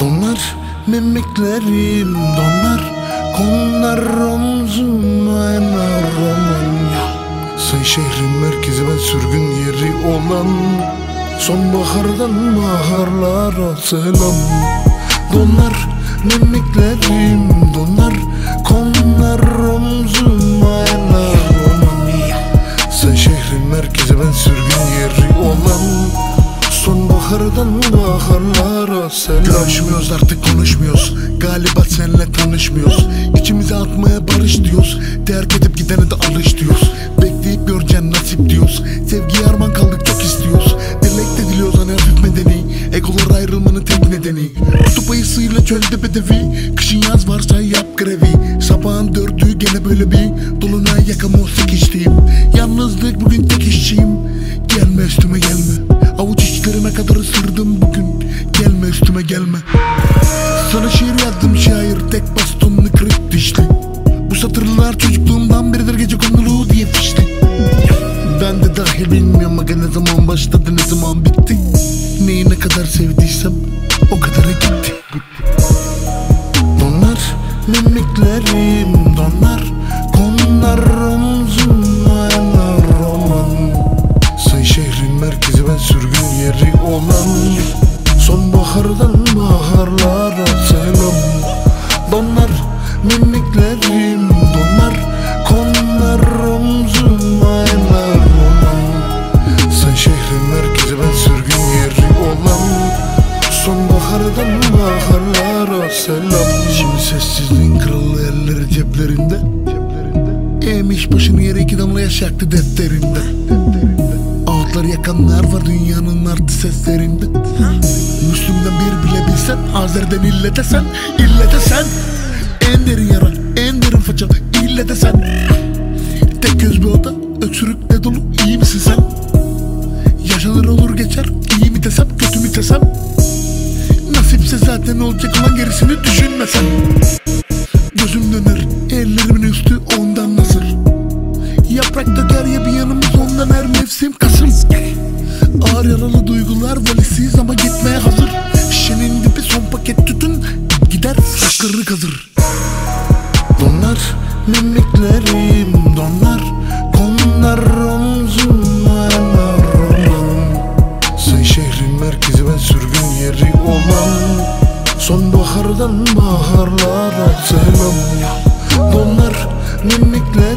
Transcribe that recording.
Donar mimiklerim donar. Konar omzuma enar Romanya Sen şehrin merkezi ben sürgün yeri olan. Sonbahardan baharlara selam. Donar mimiklerim donar. Konar Sonbahardan baharlara selam Görüşmüyoruz artık konuşmuyoruz. Galiba senle tanışmıyoruz. İçimize atmaya barış diyoruz. Terk edip gidene de alış diyoruz. Bekleyip göreceksin nasip diyoruz. Sevgiye arman kaldık çok istiyoruz. Dilekte diliyoruz hani hafif medeni. Egolar ayrılmanın tek nedeni. Kutup ayısıyla çölde bedevi. Kışın yaz varsa yap grevi. Sabahın dördü gene böyle bir Dolunay yakamoz içtiğim Sana şiir yazdım şair Tek bastonlu kırık dişli. Bu satırlar çocukluğumdan beridir gece konulu diye fişli Ben de dahil bilmiyorum aga ne zaman başladı ne zaman bitti. Neyi ne kadar sevdiysem o kadar gitti. Donar mimiklerim donar Konar omzuma enar roman. Sen şehrin merkezi ben sürgün yeri olan Sonbahardan baharlara selam. Donar mimiklerim donar Konar omzuma enar roman Sen şehrin merkezi ben sürgün yeri olan. Sonbahardan baharlara selam. Şimdi sessizliğin kralı elleri ceplerinde. Eğmiş başını yere iki damla yaş yaktı defterinde Ağıtları yakanlar var dünyanın artı seslerinde. Müslüm'den bir bile bilsen Azer'den ille desen ille desen En derin yara en derin faça ille desen Tek göz bir oda öksürükle dolu iyi misin sen? Yaşanır olur geçer iyi mi desem kötü mü desem? Nasipse zaten olacak olan gerisini düşünmesen Gözüm döner ellerimin yaralı duygular valisiz ama gitmeye hazır. Şişenin dibi son paket tütün Gider sakırı kazır. Donar mimiklerim donar Konar omzuma roman Sen şehrin merkezi ben sürgün yeri olan Sonbahardan baharlara selam. Donar mimiklerim